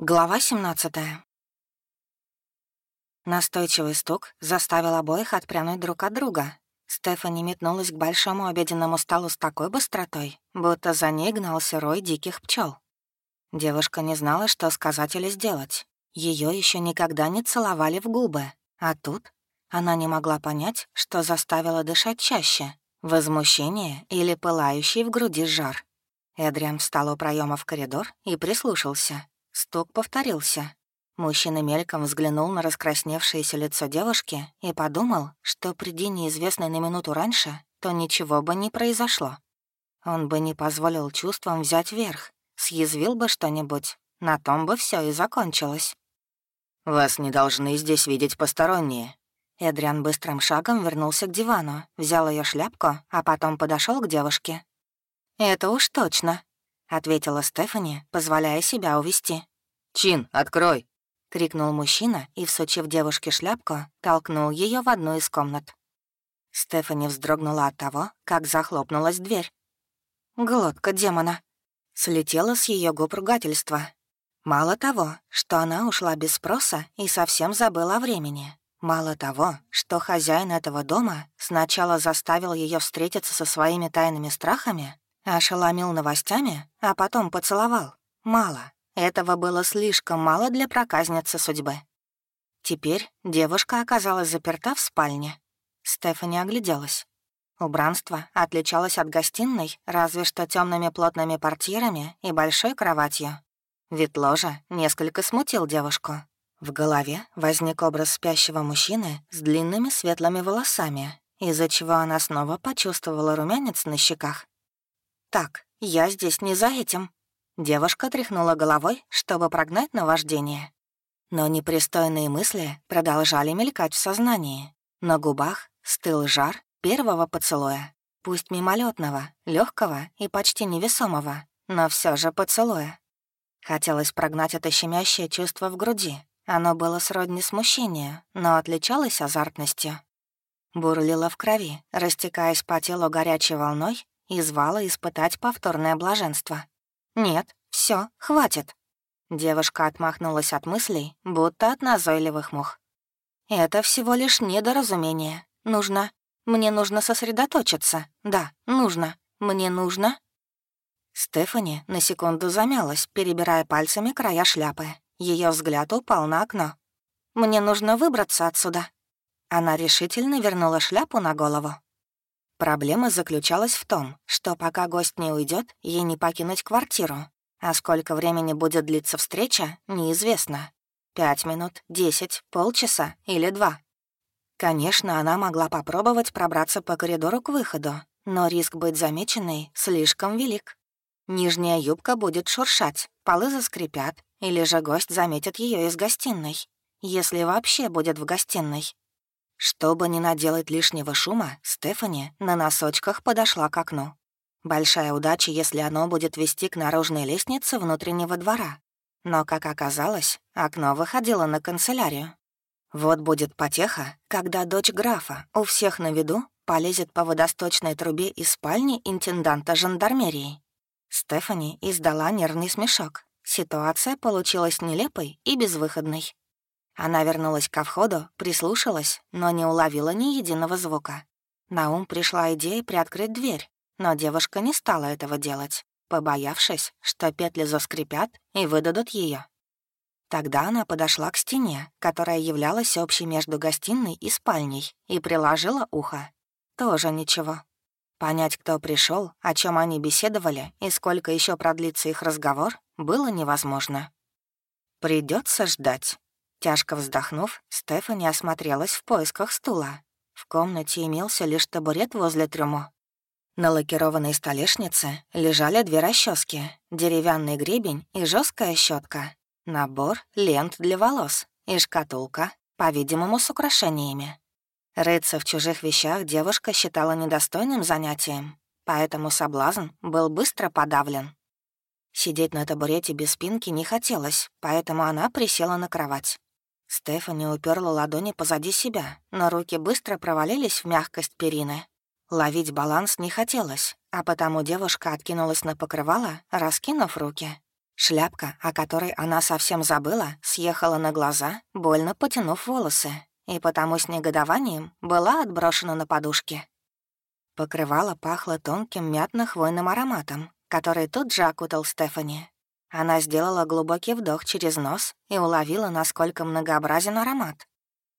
Глава 17 Настойчивый стук заставил обоих отпрянуть друг от друга. Стефани метнулась к большому обеденному столу с такой быстротой, будто за ней гнался рой диких пчел. Девушка не знала, что сказать или сделать. Ее еще никогда не целовали в губы, а тут она не могла понять, что заставило дышать чаще — возмущение или пылающий в груди жар. Эдриан встал у проема в коридор и прислушался. Стук повторился. Мужчина мельком взглянул на раскрасневшееся лицо девушки и подумал, что приди неизвестный на минуту раньше, то ничего бы не произошло. Он бы не позволил чувствам взять верх, съязвил бы что-нибудь, на том бы все и закончилось. «Вас не должны здесь видеть посторонние». Эдриан быстрым шагом вернулся к дивану, взял ее шляпку, а потом подошел к девушке. «Это уж точно», — ответила Стефани, позволяя себя увести. «Чин, открой!» — крикнул мужчина и, всучив девушке шляпку, толкнул ее в одну из комнат. Стефани вздрогнула от того, как захлопнулась дверь. Глотка демона. Слетела с ее губ ругательства. Мало того, что она ушла без спроса и совсем забыла о времени. Мало того, что хозяин этого дома сначала заставил ее встретиться со своими тайными страхами, Ошеломил новостями, а потом поцеловал. Мало. Этого было слишком мало для проказницы судьбы. Теперь девушка оказалась заперта в спальне. Стефани огляделась. Убранство отличалось от гостиной разве что темными плотными портьерами и большой кроватью. Вид ложа несколько смутил девушку. В голове возник образ спящего мужчины с длинными светлыми волосами, из-за чего она снова почувствовала румянец на щеках «Так, я здесь не за этим». Девушка тряхнула головой, чтобы прогнать наваждение. Но непристойные мысли продолжали мелькать в сознании. На губах стыл жар первого поцелуя. Пусть мимолетного, легкого и почти невесомого, но все же поцелуя. Хотелось прогнать это щемящее чувство в груди. Оно было сродни смущению, но отличалось азартностью. Бурлило в крови, растекаясь по телу горячей волной и звала испытать повторное блаженство. «Нет, все, хватит». Девушка отмахнулась от мыслей, будто от назойливых мух. «Это всего лишь недоразумение. Нужно... Мне нужно сосредоточиться. Да, нужно. Мне нужно...» Стефани на секунду замялась, перебирая пальцами края шляпы. Ее взгляд упал на окно. «Мне нужно выбраться отсюда». Она решительно вернула шляпу на голову. Проблема заключалась в том, что пока гость не уйдет, ей не покинуть квартиру. А сколько времени будет длиться встреча, неизвестно. Пять минут, десять, полчаса или два. Конечно, она могла попробовать пробраться по коридору к выходу, но риск быть замеченной слишком велик. Нижняя юбка будет шуршать, полы заскрипят, или же гость заметит ее из гостиной, если вообще будет в гостиной. Чтобы не наделать лишнего шума, Стефани на носочках подошла к окну. Большая удача, если оно будет вести к наружной лестнице внутреннего двора. Но, как оказалось, окно выходило на канцелярию. Вот будет потеха, когда дочь графа у всех на виду полезет по водосточной трубе из спальни интенданта жандармерии. Стефани издала нервный смешок. Ситуация получилась нелепой и безвыходной. Она вернулась ко входу, прислушалась, но не уловила ни единого звука. На ум пришла идея приоткрыть дверь, но девушка не стала этого делать, побоявшись, что петли заскрипят и выдадут ее. Тогда она подошла к стене, которая являлась общей между гостиной и спальней, и приложила ухо. Тоже ничего. Понять, кто пришел, о чем они беседовали и сколько еще продлится их разговор, было невозможно. Придется ждать. Тяжко вздохнув, Стефани осмотрелась в поисках стула. В комнате имелся лишь табурет возле трюмо. На лакированной столешнице лежали две расчески, деревянный гребень и жесткая щетка, набор лент для волос и шкатулка, по-видимому, с украшениями. Рыться в чужих вещах девушка считала недостойным занятием, поэтому соблазн был быстро подавлен. Сидеть на табурете без спинки не хотелось, поэтому она присела на кровать. Стефани уперла ладони позади себя, но руки быстро провалились в мягкость перины. Ловить баланс не хотелось, а потому девушка откинулась на покрывало, раскинув руки. Шляпка, о которой она совсем забыла, съехала на глаза, больно потянув волосы, и потому с негодованием была отброшена на подушки. Покрывало пахло тонким мятно-хвойным ароматом, который тут же окутал Стефани. Она сделала глубокий вдох через нос и уловила, насколько многообразен аромат.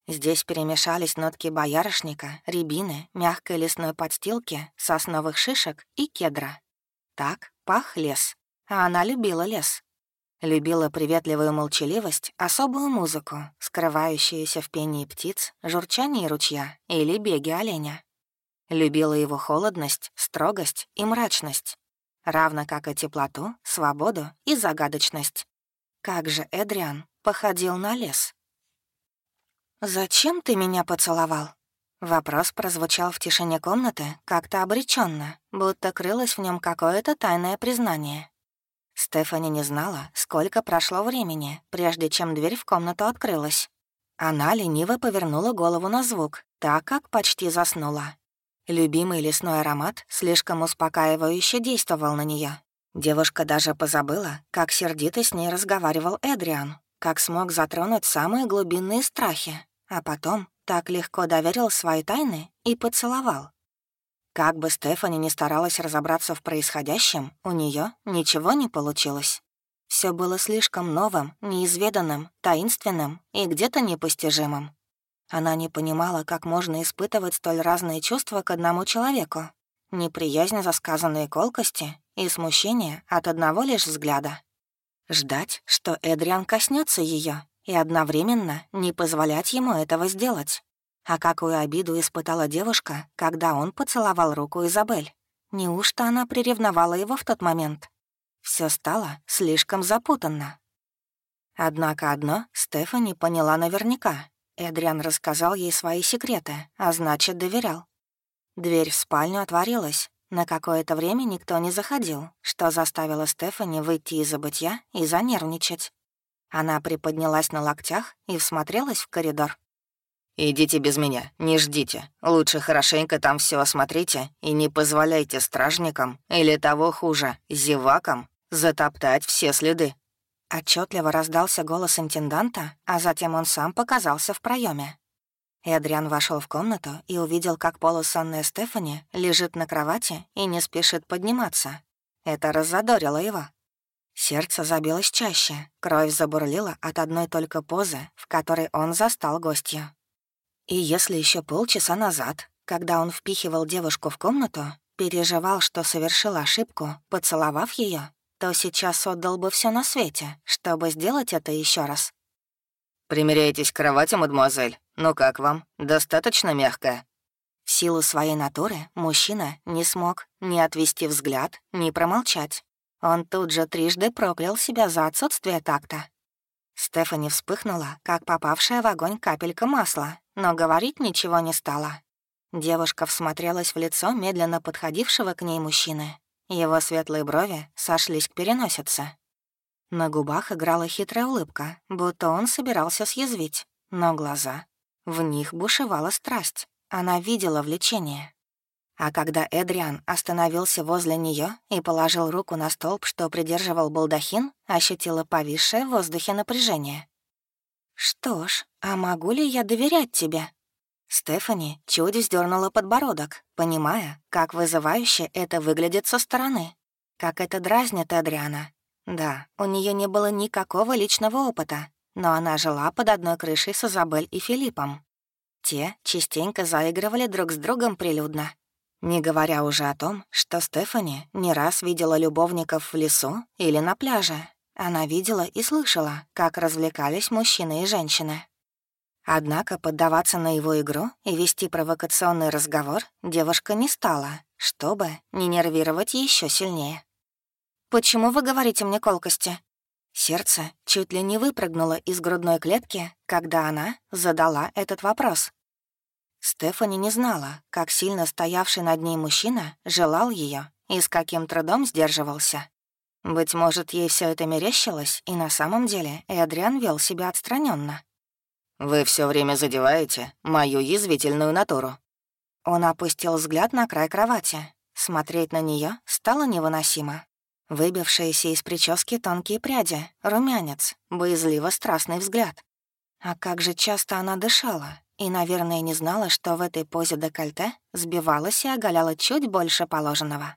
Здесь перемешались нотки боярышника, рябины, мягкой лесной подстилки, сосновых шишек и кедра. Так пах лес, а она любила лес. Любила приветливую молчаливость, особую музыку, скрывающуюся в пении птиц, журчании ручья или беге оленя. Любила его холодность, строгость и мрачность, равно как и теплоту, свободу и загадочность. Как же Эдриан походил на лес. «Зачем ты меня поцеловал?» Вопрос прозвучал в тишине комнаты как-то обреченно, будто крылось в нем какое-то тайное признание. Стефани не знала, сколько прошло времени, прежде чем дверь в комнату открылась. Она лениво повернула голову на звук, так как почти заснула. Любимый лесной аромат слишком успокаивающе действовал на нее. Девушка даже позабыла, как сердито с ней разговаривал Эдриан, как смог затронуть самые глубинные страхи, а потом так легко доверил свои тайны и поцеловал. Как бы Стефани ни старалась разобраться в происходящем, у нее ничего не получилось. Все было слишком новым, неизведанным, таинственным и где-то непостижимым. Она не понимала, как можно испытывать столь разные чувства к одному человеку. Неприязнь за сказанные колкости и смущение от одного лишь взгляда. Ждать, что Эдриан коснется ее, и одновременно не позволять ему этого сделать. А какую обиду испытала девушка, когда он поцеловал руку Изабель? Неужто она приревновала его в тот момент? Все стало слишком запутанно. Однако одно Стефани поняла наверняка. Эдриан рассказал ей свои секреты, а значит, доверял. Дверь в спальню отворилась. На какое-то время никто не заходил, что заставило Стефани выйти из забытья и занервничать. Она приподнялась на локтях и всмотрелась в коридор. «Идите без меня, не ждите. Лучше хорошенько там все осмотрите и не позволяйте стражникам или того хуже, зевакам, затоптать все следы». Отчетливо раздался голос интенданта, а затем он сам показался в проеме. Эдриан вошел в комнату и увидел, как полусонная Стефани лежит на кровати и не спешит подниматься. Это раззадорило его. Сердце забилось чаще, кровь забурлила от одной только позы, в которой он застал гостью. И если еще полчаса назад, когда он впихивал девушку в комнату, переживал, что совершил ошибку, поцеловав ее, то сейчас отдал бы все на свете, чтобы сделать это еще раз. «Примеряйтесь к кровати, мадемуазель. Ну как вам? Достаточно мягкая?» В силу своей натуры мужчина не смог ни отвести взгляд, ни промолчать. Он тут же трижды проклял себя за отсутствие такта. Стефани вспыхнула, как попавшая в огонь капелька масла, но говорить ничего не стала. Девушка всмотрелась в лицо медленно подходившего к ней мужчины. Его светлые брови сошлись к переносице. На губах играла хитрая улыбка, будто он собирался съязвить, но глаза... В них бушевала страсть. Она видела влечение. А когда Эдриан остановился возле нее и положил руку на столб, что придерживал балдахин, ощутила повисшее в воздухе напряжение. «Что ж, а могу ли я доверять тебе?» Стефани чуть вздернула подбородок, понимая, как вызывающе это выглядит со стороны. Как это дразнит Адриана. Да, у нее не было никакого личного опыта, но она жила под одной крышей с Изабель и Филиппом. Те частенько заигрывали друг с другом прилюдно. Не говоря уже о том, что Стефани не раз видела любовников в лесу или на пляже. Она видела и слышала, как развлекались мужчины и женщины. Однако поддаваться на его игру и вести провокационный разговор девушка не стала, чтобы не нервировать еще сильнее. «Почему вы говорите мне колкости?» Сердце чуть ли не выпрыгнуло из грудной клетки, когда она задала этот вопрос. Стефани не знала, как сильно стоявший над ней мужчина желал ее и с каким трудом сдерживался. Быть может, ей все это мерещилось, и на самом деле Эдриан вел себя отстраненно. «Вы все время задеваете мою язвительную натуру». Он опустил взгляд на край кровати. Смотреть на нее стало невыносимо. Выбившиеся из прически тонкие пряди, румянец, боязливо-страстный взгляд. А как же часто она дышала, и, наверное, не знала, что в этой позе декольте сбивалась и оголяла чуть больше положенного.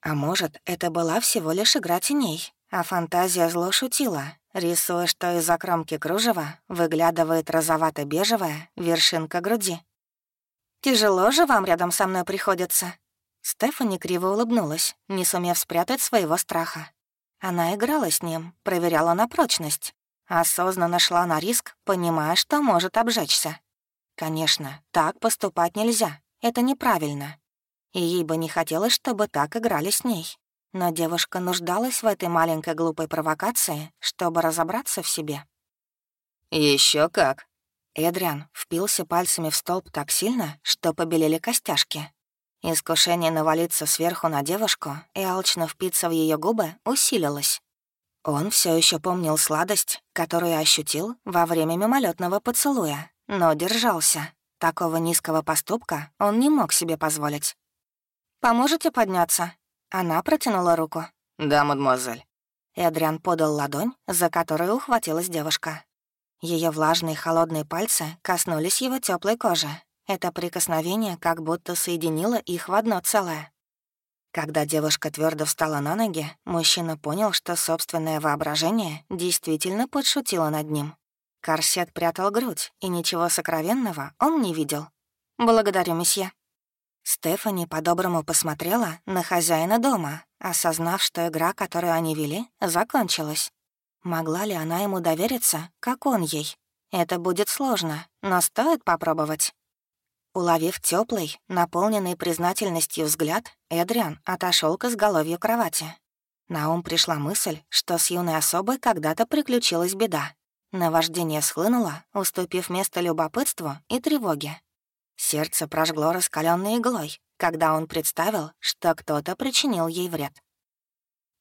А может, это была всего лишь игра теней, а фантазия зло шутила, рисуя, что из-за кромки кружева выглядывает розовато-бежевая вершинка груди. «Тяжело же вам рядом со мной приходится?» Стефани криво улыбнулась, не сумев спрятать своего страха. Она играла с ним, проверяла на прочность. Осознанно шла на риск, понимая, что может обжечься. Конечно, так поступать нельзя, это неправильно. И ей бы не хотелось, чтобы так играли с ней. Но девушка нуждалась в этой маленькой глупой провокации, чтобы разобраться в себе. Еще как!» Эдриан впился пальцами в столб так сильно, что побелели костяшки. Искушение навалиться сверху на девушку и алчно впиться в ее губы усилилось. Он все еще помнил сладость, которую ощутил во время мимолетного поцелуя, но держался. Такого низкого поступка он не мог себе позволить. «Поможете подняться?» Она протянула руку. «Да, мадемуазель». Эдриан подал ладонь, за которую ухватилась девушка. Ее влажные холодные пальцы коснулись его теплой кожи, это прикосновение как будто соединило их в одно целое. Когда девушка твердо встала на ноги, мужчина понял, что собственное воображение действительно подшутило над ним. Корсет прятал грудь, и ничего сокровенного он не видел. «Благодарю, месье». Стефани по-доброму посмотрела на хозяина дома, осознав, что игра, которую они вели, закончилась. Могла ли она ему довериться, как он ей? Это будет сложно, но стоит попробовать. Уловив теплый, наполненный признательностью взгляд, Эдриан отошел к изголовью кровати. На ум пришла мысль, что с юной особой когда-то приключилась беда. Наваждение схлынуло, уступив место любопытству и тревоге. Сердце прожгло раскаленной иглой, когда он представил, что кто-то причинил ей вред.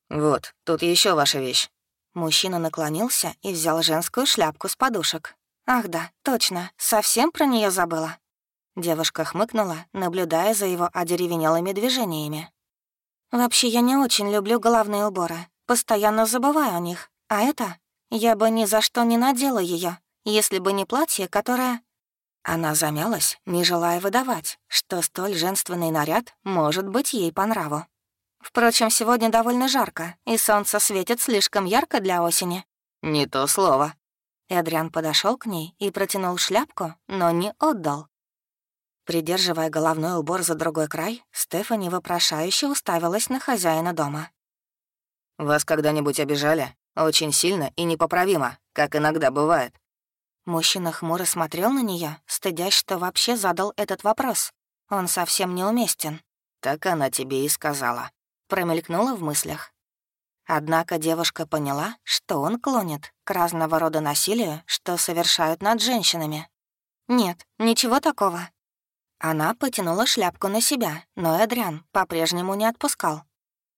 «Вот, тут еще ваша вещь». Мужчина наклонился и взял женскую шляпку с подушек. «Ах да, точно, совсем про нее забыла». Девушка хмыкнула, наблюдая за его одеревенелыми движениями. «Вообще, я не очень люблю головные уборы. Постоянно забываю о них. А это? Я бы ни за что не надела ее, если бы не платье, которое...» Она замялась, не желая выдавать, что столь женственный наряд может быть ей по нраву. Впрочем, сегодня довольно жарко, и солнце светит слишком ярко для осени. «Не то слово». Эдриан подошел к ней и протянул шляпку, но не отдал. Придерживая головной убор за другой край, Стефани вопрошающе уставилась на хозяина дома. «Вас когда-нибудь обижали? Очень сильно и непоправимо, как иногда бывает». Мужчина хмуро смотрел на нее, стыдясь, что вообще задал этот вопрос. Он совсем неуместен. «Так она тебе и сказала», — промелькнула в мыслях. Однако девушка поняла, что он клонит к разного рода насилию, что совершают над женщинами. «Нет, ничего такого», она потянула шляпку на себя, но Эдриан по-прежнему не отпускал.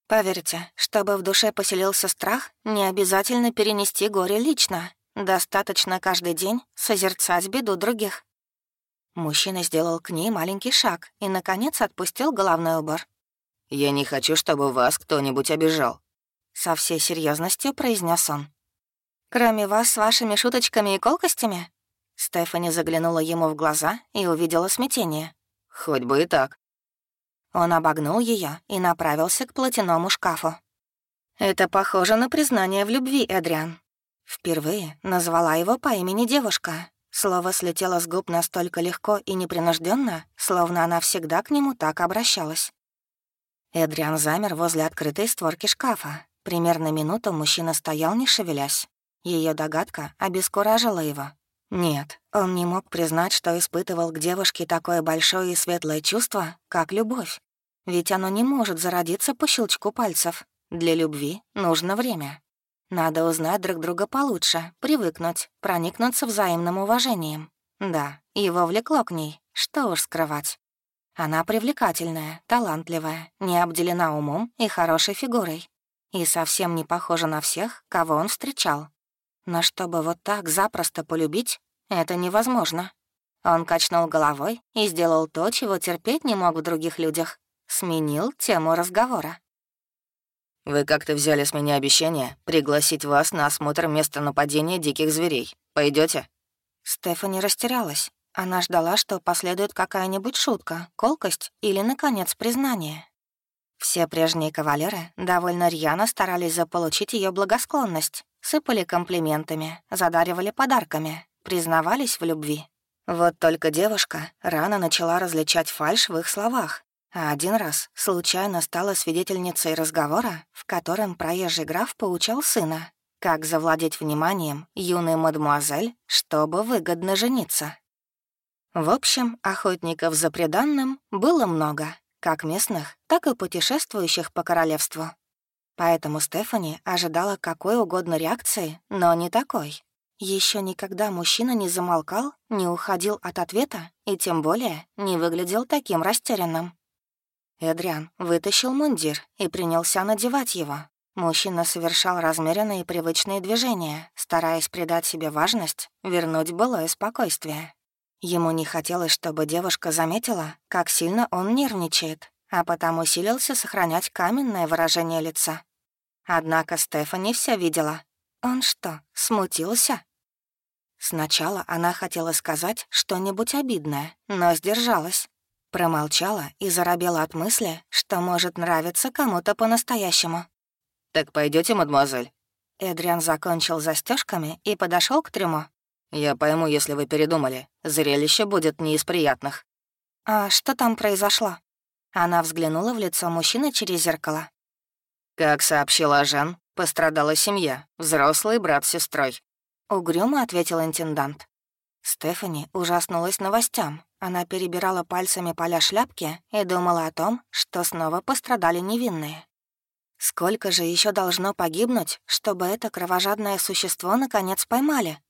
Поверьте, чтобы в душе поселился страх, не обязательно перенести горе лично. Достаточно каждый день созерцать беду других. Мужчина сделал к ней маленький шаг и, наконец, отпустил головной убор. «Я не хочу, чтобы вас кто-нибудь обижал», — со всей серьезностью произнес он. «Кроме вас с вашими шуточками и колкостями?» Стефани заглянула ему в глаза и увидела смятение. «Хоть бы и так». Он обогнул ее и направился к платяному шкафу. «Это похоже на признание в любви, Эдриан». Впервые назвала его по имени девушка. Слово слетело с губ настолько легко и непринужденно, словно она всегда к нему так обращалась. Эдриан замер возле открытой створки шкафа. Примерно минуту мужчина стоял, не шевелясь. Ее догадка обескуражила его. Нет, он не мог признать, что испытывал к девушке такое большое и светлое чувство, как любовь. Ведь оно не может зародиться по щелчку пальцев. Для любви нужно время. Надо узнать друг друга получше, привыкнуть, проникнуться взаимным уважением. Да, его влекло к ней, что уж скрывать. Она привлекательная, талантливая, не обделена умом и хорошей фигурой. И совсем не похожа на всех, кого он встречал. Но чтобы вот так запросто полюбить, это невозможно. Он качнул головой и сделал то, чего терпеть не мог в других людях. Сменил тему разговора. Вы как-то взяли с меня обещание пригласить вас на осмотр места нападения диких зверей. Пойдете? Стефани растерялась. Она ждала, что последует какая-нибудь шутка, колкость или, наконец, признание. Все прежние кавалеры довольно рьяно старались заполучить ее благосклонность, сыпали комплиментами, задаривали подарками, признавались в любви. Вот только девушка рано начала различать фальшь в их словах, а один раз случайно стала свидетельницей разговора, в котором проезжий граф поучал сына, как завладеть вниманием юной мадемуазель, чтобы выгодно жениться. В общем, охотников за преданным было много, как местных, так и путешествующих по королевству. Поэтому Стефани ожидала какой угодно реакции, но не такой. Еще никогда мужчина не замолкал, не уходил от ответа и тем более не выглядел таким растерянным. Эдриан вытащил мундир и принялся надевать его. Мужчина совершал размеренные и привычные движения, стараясь придать себе важность, вернуть былое спокойствие. Ему не хотелось, чтобы девушка заметила, как сильно он нервничает, а потому силился сохранять каменное выражение лица. Однако Стефани все видела. Он что, смутился? Сначала она хотела сказать что-нибудь обидное, но сдержалась. Промолчала и заробела от мысли, что может нравиться кому-то по-настоящему. «Так пойдете, мадемуазель?» Эдриан закончил застежками и подошел к трюму. «Я пойму, если вы передумали. Зрелище будет не из приятных». «А что там произошло?» Она взглянула в лицо мужчины через зеркало. Как сообщила Жан, пострадала семья, взрослый брат с сестрой. Угрюмо ответил интендант. Стефани ужаснулась новостям. Она перебирала пальцами поля шляпки и думала о том, что снова пострадали невинные. Сколько же еще должно погибнуть, чтобы это кровожадное существо наконец поймали?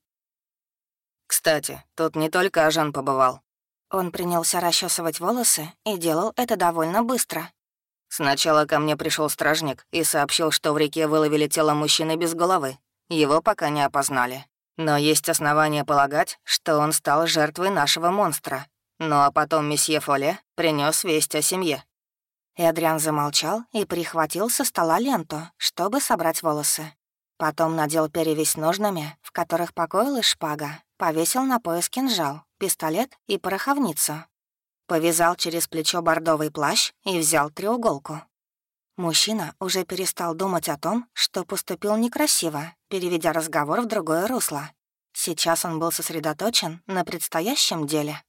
Кстати, тут не только Ажан побывал. Он принялся расчесывать волосы и делал это довольно быстро. Сначала ко мне пришел стражник и сообщил, что в реке выловили тело мужчины без головы. Его пока не опознали. Но есть основания полагать, что он стал жертвой нашего монстра. Ну а потом месье Фоле принес весть о семье. Эдриан замолчал и прихватил со стола ленту, чтобы собрать волосы. Потом надел перевязь ножнами, в которых покоилась шпага, повесил на пояс кинжал, пистолет и пороховницу. Повязал через плечо бордовый плащ и взял треуголку. Мужчина уже перестал думать о том, что поступил некрасиво, переведя разговор в другое русло. Сейчас он был сосредоточен на предстоящем деле.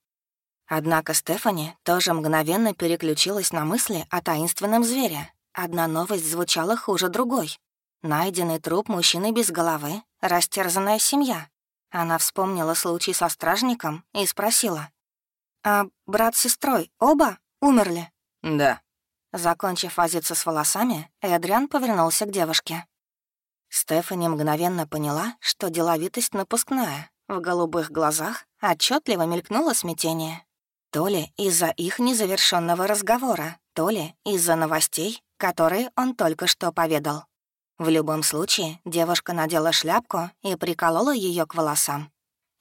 Однако Стефани тоже мгновенно переключилась на мысли о таинственном звере. Одна новость звучала хуже другой. Найденный труп мужчины без головы, растерзанная семья. Она вспомнила случай со стражником и спросила. «А брат с сестрой оба умерли?» «Да». Закончив возиться с волосами, Эдриан повернулся к девушке. Стефани мгновенно поняла, что деловитость напускная. В голубых глазах отчетливо мелькнуло смятение. То ли из-за их незавершенного разговора, то ли из-за новостей, которые он только что поведал. В любом случае, девушка надела шляпку и приколола ее к волосам.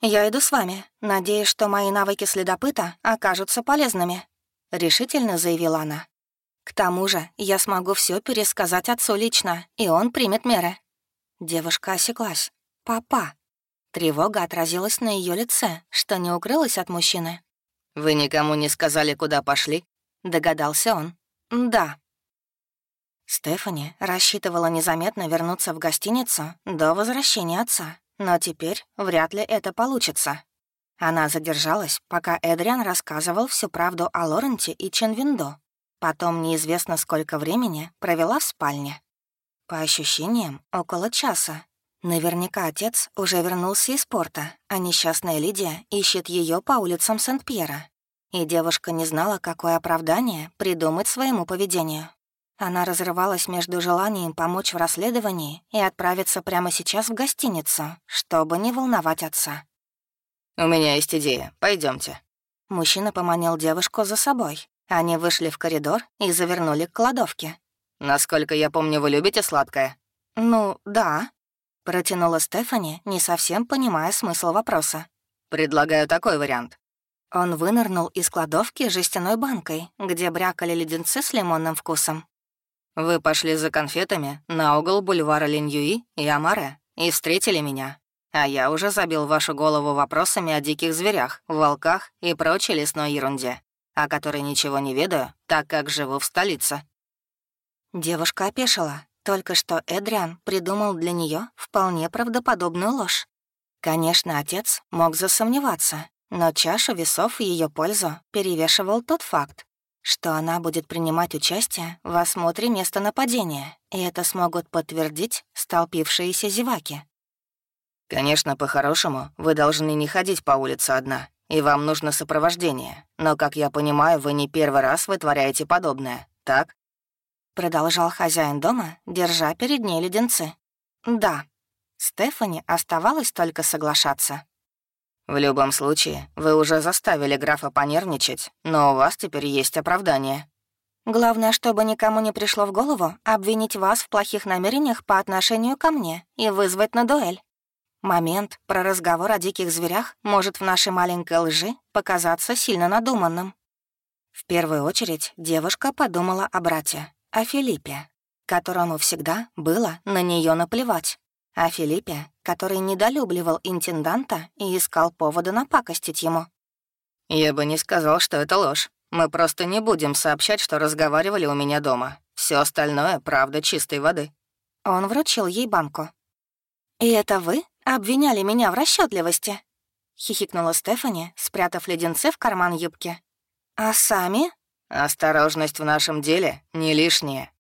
«Я иду с вами. Надеюсь, что мои навыки следопыта окажутся полезными», — решительно заявила она. «К тому же я смогу все пересказать отцу лично, и он примет меры». Девушка осеклась. «Папа». Тревога отразилась на ее лице, что не укрылась от мужчины. «Вы никому не сказали, куда пошли?» — догадался он. «Да». Стефани рассчитывала незаметно вернуться в гостиницу до возвращения отца, но теперь вряд ли это получится. Она задержалась, пока Эдриан рассказывал всю правду о Лоренте и Ченвиндо. Потом неизвестно сколько времени провела в спальне. По ощущениям, около часа. Наверняка отец уже вернулся из порта, а несчастная Лидия ищет ее по улицам Сент-Пьера. И девушка не знала, какое оправдание придумать своему поведению. Она разрывалась между желанием помочь в расследовании и отправиться прямо сейчас в гостиницу, чтобы не волновать отца. «У меня есть идея. Пойдемте. Мужчина поманил девушку за собой. Они вышли в коридор и завернули к кладовке. «Насколько я помню, вы любите сладкое?» «Ну, да», — протянула Стефани, не совсем понимая смысл вопроса. «Предлагаю такой вариант. Он вынырнул из кладовки жестяной банкой, где брякали леденцы с лимонным вкусом. Вы пошли за конфетами на угол бульвара Линьюи и Амаре и встретили меня. А я уже забил вашу голову вопросами о диких зверях, волках и прочей лесной ерунде, о которой ничего не ведаю, так как живу в столице». Девушка опешила. Только что Эдриан придумал для нее вполне правдоподобную ложь. Конечно, отец мог засомневаться, но чашу весов в ее пользу перевешивал тот факт, что она будет принимать участие в осмотре места нападения, и это смогут подтвердить столпившиеся зеваки. «Конечно, по-хорошему, вы должны не ходить по улице одна, и вам нужно сопровождение. Но, как я понимаю, вы не первый раз вытворяете подобное, так?» Продолжал хозяин дома, держа перед ней леденцы. «Да». Стефани оставалось только соглашаться. В любом случае, вы уже заставили графа понервничать, но у вас теперь есть оправдание. Главное, чтобы никому не пришло в голову обвинить вас в плохих намерениях по отношению ко мне и вызвать на дуэль. Момент про разговор о диких зверях может в нашей маленькой лжи показаться сильно надуманным. В первую очередь девушка подумала о брате, о Филиппе, которому всегда было на нее наплевать о Филиппе, который недолюбливал интенданта и искал повода напакостить ему. «Я бы не сказал, что это ложь. Мы просто не будем сообщать, что разговаривали у меня дома. Все остальное — правда чистой воды». Он вручил ей банку. «И это вы обвиняли меня в расчетливости? хихикнула Стефани, спрятав леденцы в карман юбки. «А сами?» «Осторожность в нашем деле не лишняя»,